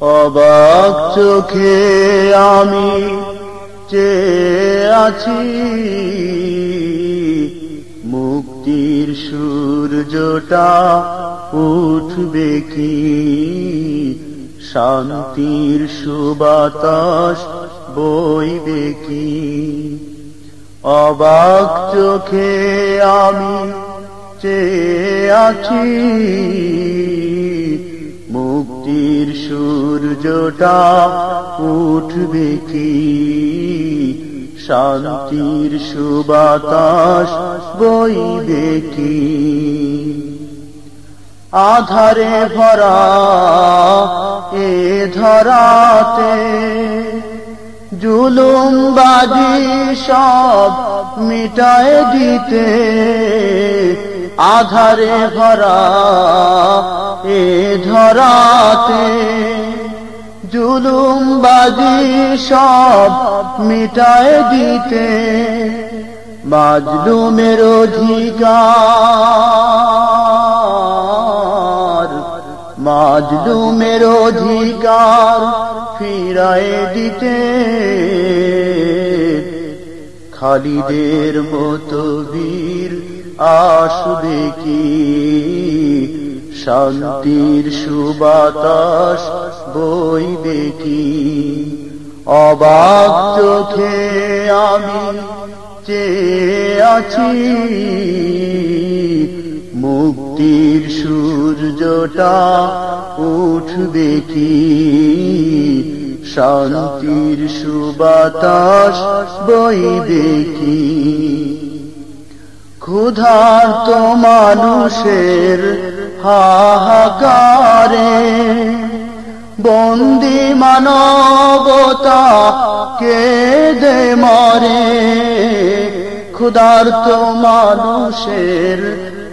অবাক চোখে আমি চেয়ে আছি। মুক্তির সূর্যটা উঠবে কি? শান্তির সুবাতাস বইবে কি? অবাক চোখে আমি চেয়ে আছি। মুক্তির সূর্যটা উঠবে কি? শান্তির সুবাতাস বইবে কি? আধারে ভরা এ ধরাতে জুলুম বাজি সব মিটায় দিতে আধারে ভরা এ ধরাতে জুলুম বাজি সব মিটায় দিতে, মাজলুমের অধিকার মাজলুমের অধিকার ফিরায় দিতে। খালিদের মতো বীর আসবে কি শান্তির সুবাতাস বইবে কি অবাক চোখে আমি চেয়ে আছি, মুক্তির সূর্যটা উঠবে কি শান্তির সুবাতাস বইবে কি ক্ষুধার্ত মানুষের হাহাকারে বন্দি মানবতা কেঁদে মরে। ক্ষুধার্ত মানুষের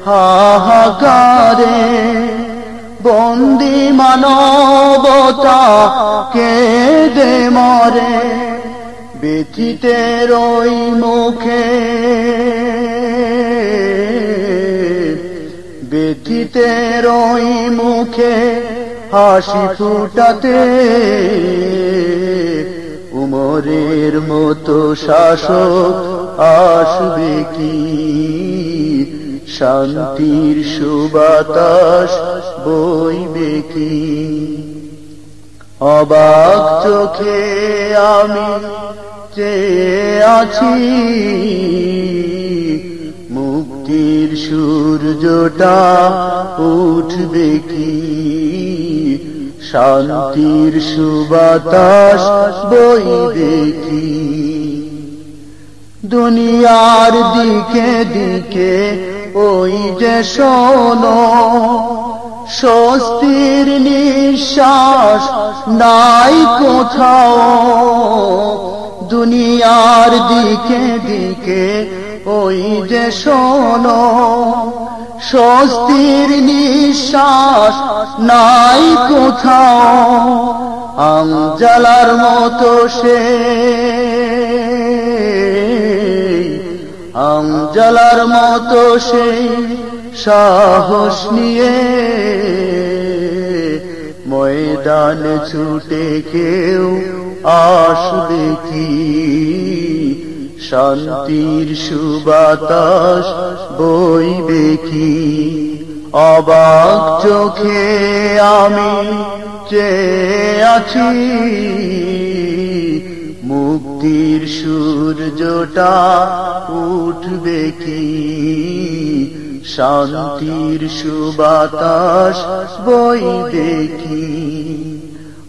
হাহাকারে বন্দি মানবতা কেঁদে মরে ব্যথিতের ওই মুখে। ব্যথিতের ওই মুখে, হাসি ফুটাতে। উমরের মতো শাসক আসবে কি? শান্তির সুবাতাস অবাক চোখে আমি চেয়ে আছি। মুক্তির সূর্যটা উঠবে কি? শান্তির সুবাতাস বইবে কি? দুনিয়ার দিকে দিকে ওই যে শোনো স্বস্তির নিঃশ্বাস নাই কোথাও। দুনিয়ার দিকে দিকে, ওই যে শোনো, স্বস্তির নিঃশ্বাস নাই কোথাও। আম জ্বালার মতো সে আম জ্বালার মতো সেই সাহস নিয়ে ময়দান ছুটে কেউ আসবে কি? শান্তির সুবাতাস বইবে কি? অবাক চোখে আমি চেয়ে আছি। মুক্তির সূর্যটা উঠবে কি? শান্তির সুবাতাস বইবে কি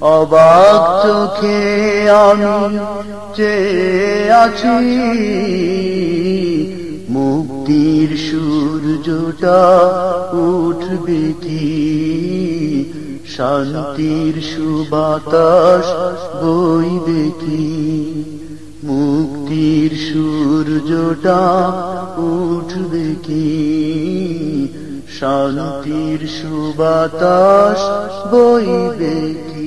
অবাক চোখে আমি চেয়ে আছি। মুক্তির সূর্যটা উঠবে কি? শান্তির সুবাতাস বইবে কি? মুক্তির সূর্যটা উঠবে কি? শান্তির সুবাতাস বইবে কি?